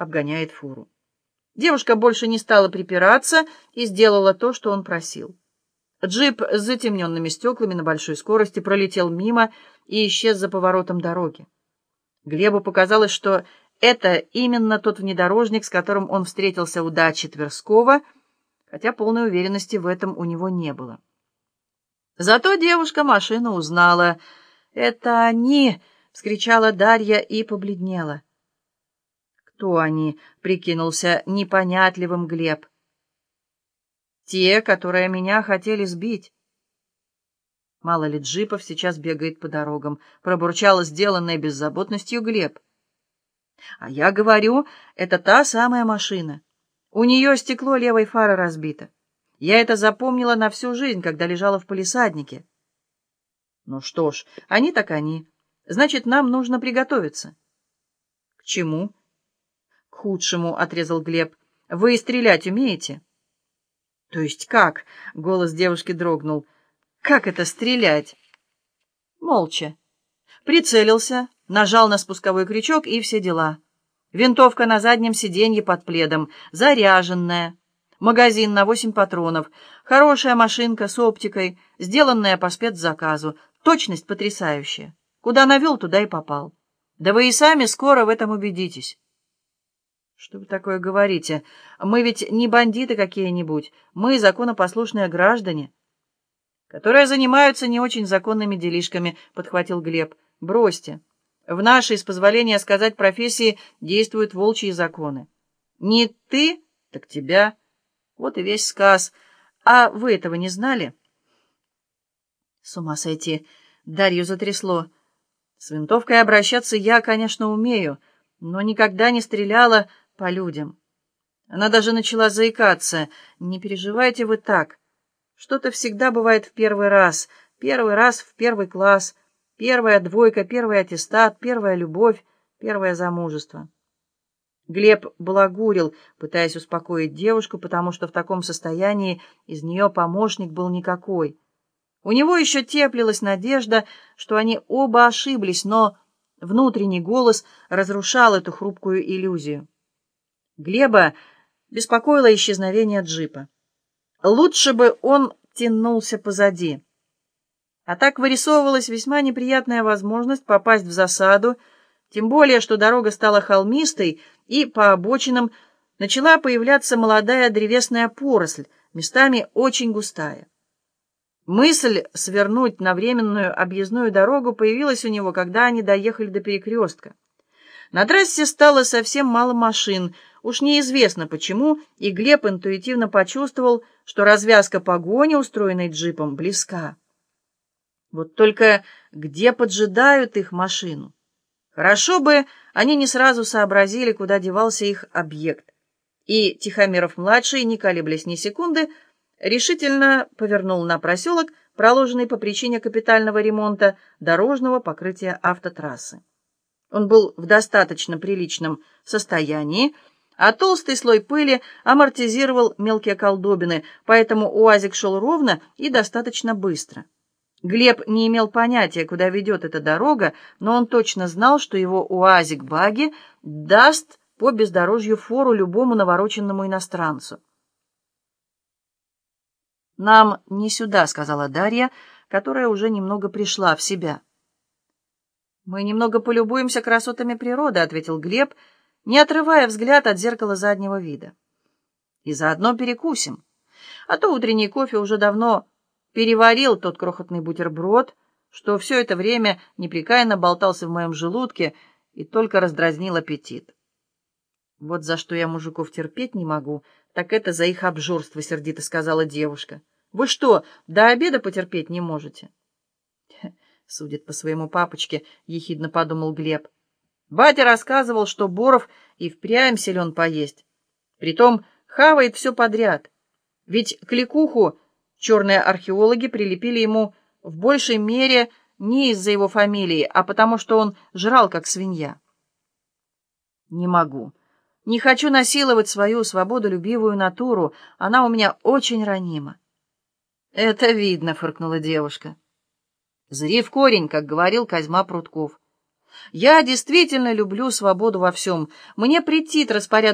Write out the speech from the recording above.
обгоняет фуру. Девушка больше не стала припираться и сделала то, что он просил. Джип с затемненными стеклами на большой скорости пролетел мимо и исчез за поворотом дороги. Глебу показалось, что это именно тот внедорожник, с которым он встретился у дачи Тверского, хотя полной уверенности в этом у него не было. Зато девушка машину узнала. «Это они!» — вскричала Дарья и побледнела. «Кто они?» — прикинулся непонятливым Глеб. «Те, которые меня хотели сбить». Мало ли джипов сейчас бегает по дорогам, пробурчала сделанная беззаботностью Глеб. А я говорю, это та самая машина. У нее стекло левой фары разбито. Я это запомнила на всю жизнь, когда лежала в полисаднике. Ну что ж, они так они. Значит, нам нужно приготовиться. К чему? Худшему, отрезал Глеб. Вы стрелять умеете? То есть как? Голос девушки дрогнул. Как это стрелять? Молча. Прицелился, нажал на спусковой крючок и все дела. Винтовка на заднем сиденье под пледом, заряженная. Магазин на восемь патронов. Хорошая машинка с оптикой, сделанная по спецзаказу. Точность потрясающая. Куда навел, туда и попал. Да вы и сами скоро в этом убедитесь. Что вы такое говорите? Мы ведь не бандиты какие-нибудь. Мы законопослушные граждане которые занимаются не очень законными делишками, — подхватил Глеб. — Бросьте. В нашей, с позволения сказать, профессии действуют волчьи законы. Не ты, так тебя. Вот и весь сказ. А вы этого не знали? С ума сойти. Дарью затрясло. С винтовкой обращаться я, конечно, умею, но никогда не стреляла по людям. Она даже начала заикаться. Не переживайте вы так. Что-то всегда бывает в первый раз. Первый раз в первый класс. Первая двойка, первый аттестат, первая любовь, первое замужество. Глеб балагурил, пытаясь успокоить девушку, потому что в таком состоянии из нее помощник был никакой. У него еще теплилась надежда, что они оба ошиблись, но внутренний голос разрушал эту хрупкую иллюзию. Глеба беспокоило исчезновение джипа. Лучше бы он тянулся позади. А так вырисовывалась весьма неприятная возможность попасть в засаду, тем более, что дорога стала холмистой, и по обочинам начала появляться молодая древесная поросль, местами очень густая. Мысль свернуть на временную объездную дорогу появилась у него, когда они доехали до перекрестка. На трассе стало совсем мало машин, уж неизвестно почему, и Глеб интуитивно почувствовал, что развязка погони, устроенной джипом, близка. Вот только где поджидают их машину? Хорошо бы они не сразу сообразили, куда девался их объект. И Тихомиров-младший, не колеблясь ни секунды, решительно повернул на проселок, проложенный по причине капитального ремонта дорожного покрытия автотрассы. Он был в достаточно приличном состоянии, а толстый слой пыли амортизировал мелкие колдобины, поэтому УАЗик шел ровно и достаточно быстро. Глеб не имел понятия, куда ведет эта дорога, но он точно знал, что его УАЗик-баги даст по бездорожью фору любому навороченному иностранцу. «Нам не сюда», — сказала Дарья, которая уже немного пришла в себя. «Мы немного полюбуемся красотами природы», — ответил Глеб, не отрывая взгляд от зеркала заднего вида. «И заодно перекусим. А то утренний кофе уже давно переварил тот крохотный бутерброд, что все это время непрекаянно болтался в моем желудке и только раздразнил аппетит. Вот за что я мужиков терпеть не могу, так это за их обжорство, — сердито сказала девушка. Вы что, до обеда потерпеть не можете?» Судит по своему папочке, — ехидно подумал Глеб. Батя рассказывал, что Боров и впрямь силен поесть. Притом хавает все подряд. Ведь кликуху черные археологи прилепили ему в большей мере не из-за его фамилии, а потому что он жрал, как свинья. Не могу. Не хочу насиловать свою свободолюбивую натуру. Она у меня очень ранима. Это видно, фыркнула девушка. Зри в корень, как говорил Козьма Прутков. Я действительно люблю свободу во всем. Мне претит распорядок